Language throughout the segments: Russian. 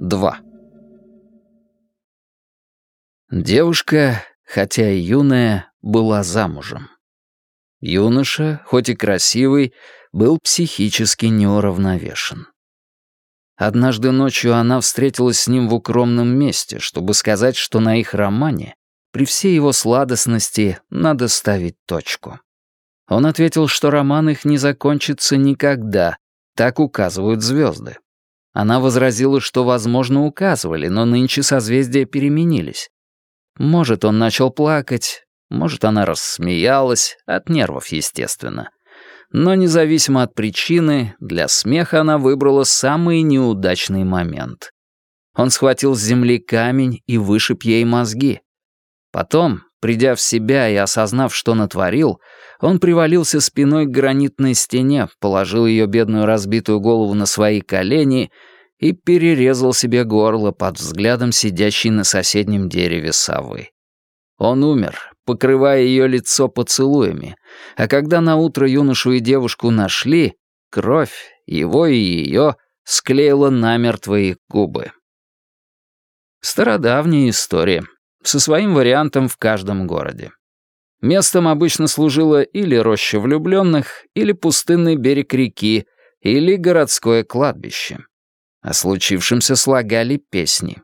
2. Девушка, хотя и юная, была замужем. Юноша, хоть и красивый, был психически неуравновешен. Однажды ночью она встретилась с ним в укромном месте, чтобы сказать, что на их романе, при всей его сладостности, надо ставить точку. Он ответил, что роман их не закончится никогда, так указывают звезды. Она возразила, что, возможно, указывали, но нынче созвездия переменились. Может, он начал плакать, может, она рассмеялась, от нервов, естественно. Но независимо от причины, для смеха она выбрала самый неудачный момент. Он схватил с земли камень и вышиб ей мозги. Потом, придя в себя и осознав, что натворил, он привалился спиной к гранитной стене, положил ее бедную разбитую голову на свои колени и перерезал себе горло под взглядом сидящей на соседнем дереве совы. Он умер, покрывая ее лицо поцелуями, а когда наутро юношу и девушку нашли, кровь, его и ее, склеила намертво их губы. Стародавняя история, со своим вариантом в каждом городе. Местом обычно служила или роща влюбленных, или пустынный берег реки, или городское кладбище. О случившемся слагали песни.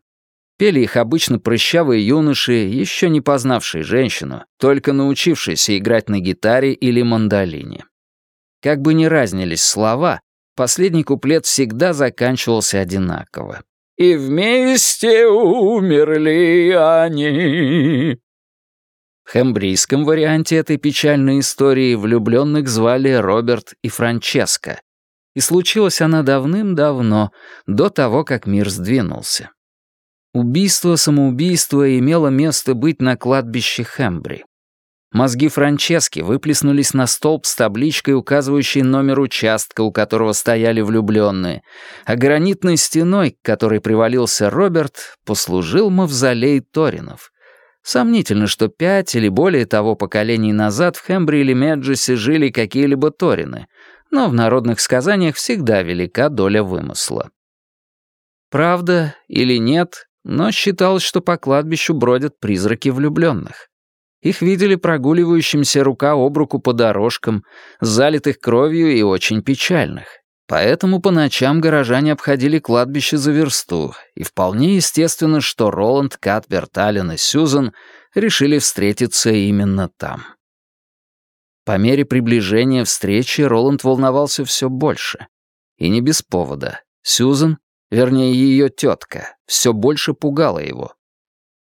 Пели их обычно прыщавые юноши, еще не познавшие женщину, только научившиеся играть на гитаре или мандолине. Как бы ни разнились слова, последний куплет всегда заканчивался одинаково. «И вместе умерли они». В хембрийском варианте этой печальной истории влюбленных звали Роберт и Франческо. И случилась она давным-давно, до того, как мир сдвинулся. Убийство-самоубийство имело место быть на кладбище Хэмбри. Мозги Франчески выплеснулись на столб с табличкой, указывающей номер участка, у которого стояли влюбленные, а гранитной стеной, к которой привалился Роберт, послужил мавзолей Торинов. Сомнительно, что пять или более того поколений назад в Хэмбри или Меджесе жили какие-либо Торины, но в народных сказаниях всегда велика доля вымысла. Правда или нет, но считалось, что по кладбищу бродят призраки влюбленных. Их видели прогуливающимся рука об руку по дорожкам, залитых кровью и очень печальных. Поэтому по ночам горожане обходили кладбище за версту, и вполне естественно, что Роланд, Катберт, Аллен и Сьюзан решили встретиться именно там. По мере приближения встречи Роланд волновался все больше. И не без повода. Сьюзан, вернее ее тетка, все больше пугала его.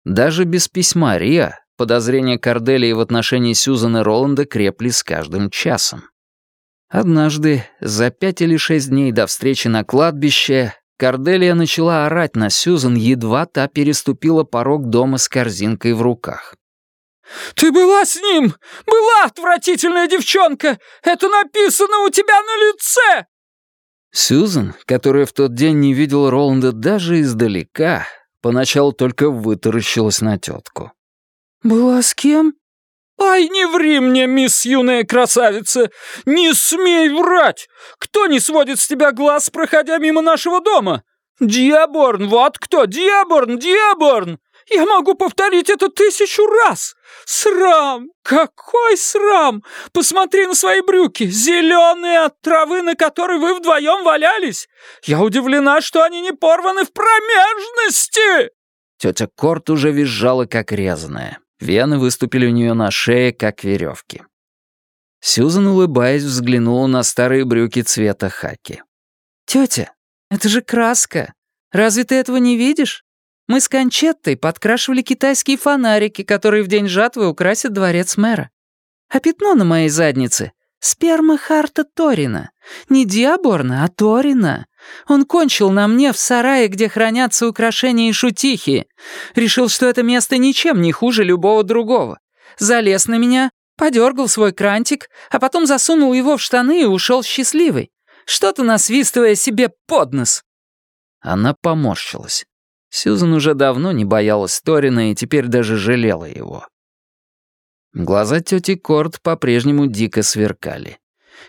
Даже без письма Риа подозрения Корделии в отношении Сьюзана Роланда крепли с каждым часом. Однажды, за пять или шесть дней до встречи на кладбище, Корделия начала орать на Сьюзан, едва та переступила порог дома с корзинкой в руках. «Ты была с ним! Была, отвратительная девчонка! Это написано у тебя на лице!» Сьюзан, которая в тот день не видела Роланда даже издалека, поначалу только вытаращилась на тетку. «Была с кем?» «Ай, не ври мне, мисс юная красавица! Не смей врать! Кто не сводит с тебя глаз, проходя мимо нашего дома? Диаборн, вот кто! Диаборн, Диаборн! Я могу повторить это тысячу раз! Срам! Какой срам! Посмотри на свои брюки, зеленые от травы, на которой вы вдвоем валялись! Я удивлена, что они не порваны в промежности!» Тетя Корт уже визжала, как резаная. Вены выступили у нее на шее, как веревки. Сьюзан, улыбаясь, взглянула на старые брюки цвета хаки. «Тетя, это же краска! Разве ты этого не видишь? Мы с Кончеттой подкрашивали китайские фонарики, которые в день жатвы украсят дворец мэра. А пятно на моей заднице — сперма Харта Торина. Не Диаборна, а Торина. Он кончил на мне в сарае, где хранятся украшения и шутихи. Решил, что это место ничем не хуже любого другого. Залез на меня, подергал свой крантик, а потом засунул его в штаны и ушел счастливый. Что-то насвистывая себе под нос. Она поморщилась. Сьюзан уже давно не боялась Торина и теперь даже жалела его. Глаза тети Корт по-прежнему дико сверкали.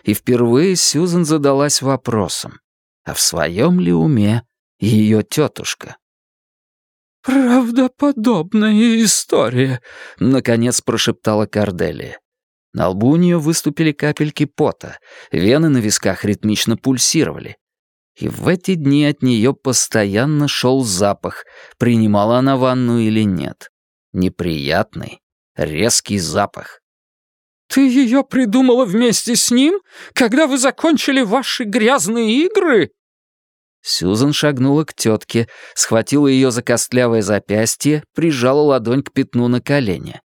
И впервые Сьюзан задалась вопросом, а в своем ли уме Ее тетушка. «Правдоподобная история», — наконец прошептала Корделия. На лбу у нее выступили капельки пота, вены на висках ритмично пульсировали. И в эти дни от нее постоянно шел запах, принимала она ванну или нет. Неприятный, резкий запах. «Ты ее придумала вместе с ним, когда вы закончили ваши грязные игры?» Сьюзан шагнула к тетке, схватила ее за костлявое запястье, прижала ладонь к пятну на колене.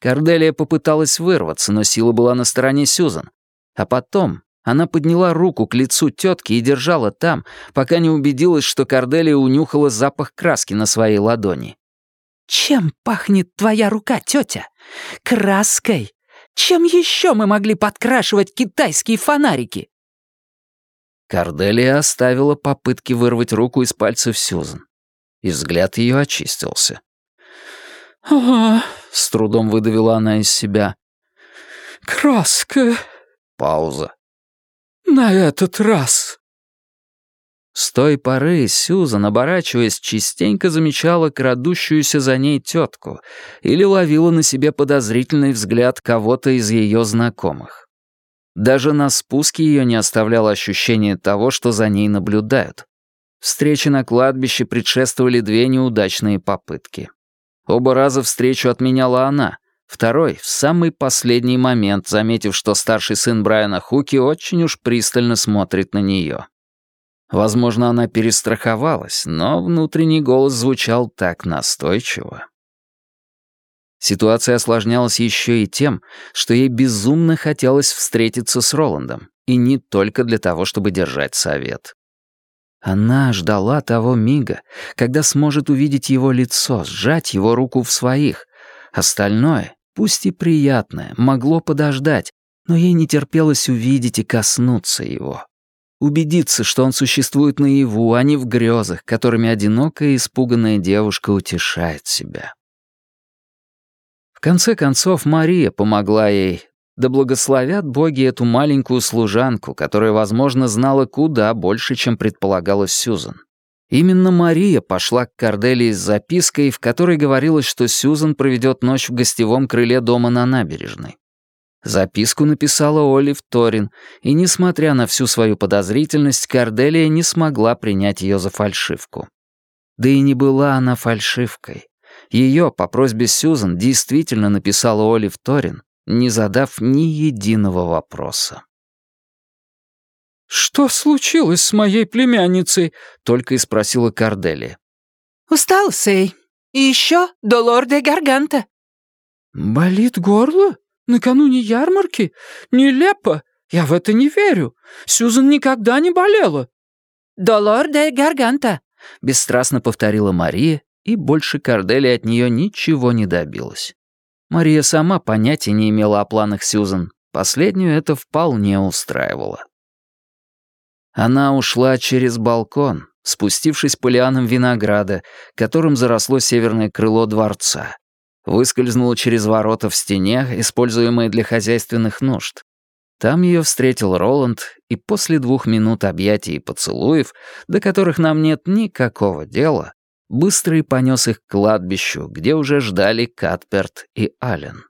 Корделия попыталась вырваться, но сила была на стороне Сьюзан. А потом она подняла руку к лицу тетки и держала там, пока не убедилась, что Корделия унюхала запах краски на своей ладони. «Чем пахнет твоя рука, тетя? Краской? Чем еще мы могли подкрашивать китайские фонарики?» Корделия оставила попытки вырвать руку из пальцев Сьюзан. И взгляд ее очистился. «Ага», — с трудом выдавила она из себя. «Краска». Пауза. «На этот раз». С той поры Сьюзан, оборачиваясь, частенько замечала крадущуюся за ней тетку или ловила на себе подозрительный взгляд кого-то из ее знакомых. Даже на спуске ее не оставляло ощущение того, что за ней наблюдают. Встречи на кладбище предшествовали две неудачные попытки. Оба раза встречу отменяла она. Второй, в самый последний момент, заметив, что старший сын Брайана Хуки очень уж пристально смотрит на нее. Возможно, она перестраховалась, но внутренний голос звучал так настойчиво. Ситуация осложнялась еще и тем, что ей безумно хотелось встретиться с Роландом, и не только для того, чтобы держать совет. Она ждала того мига, когда сможет увидеть его лицо, сжать его руку в своих. Остальное, пусть и приятное, могло подождать, но ей не терпелось увидеть и коснуться его. Убедиться, что он существует наяву, а не в грезах, которыми одинокая и испуганная девушка утешает себя. В конце концов, Мария помогла ей. Да благословят боги эту маленькую служанку, которая, возможно, знала куда больше, чем предполагалось Сьюзан. Именно Мария пошла к Корделии с запиской, в которой говорилось, что Сьюзан проведет ночь в гостевом крыле дома на набережной. Записку написала Олив Торин, и, несмотря на всю свою подозрительность, Корделия не смогла принять ее за фальшивку. Да и не была она фальшивкой. Ее, по просьбе Сьюзан, действительно написала Олив Торин, не задав ни единого вопроса. «Что случилось с моей племянницей?» — только и спросила Корделия. «Устал, Сей. И еще долор де гарганта». «Болит горло? Накануне ярмарки? Нелепо. Я в это не верю. Сьюзан никогда не болела». «Долор де гарганта», — бесстрастно повторила Мария и больше Кардели от нее ничего не добилась. Мария сама понятия не имела о планах Сьюзан. Последнюю это вполне устраивало. Она ушла через балкон, спустившись по лианам винограда, которым заросло северное крыло дворца. Выскользнула через ворота в стене, используемые для хозяйственных нужд. Там ее встретил Роланд, и после двух минут объятий и поцелуев, до которых нам нет никакого дела, быстро и понес их к кладбищу, где уже ждали Катперт и Аллен.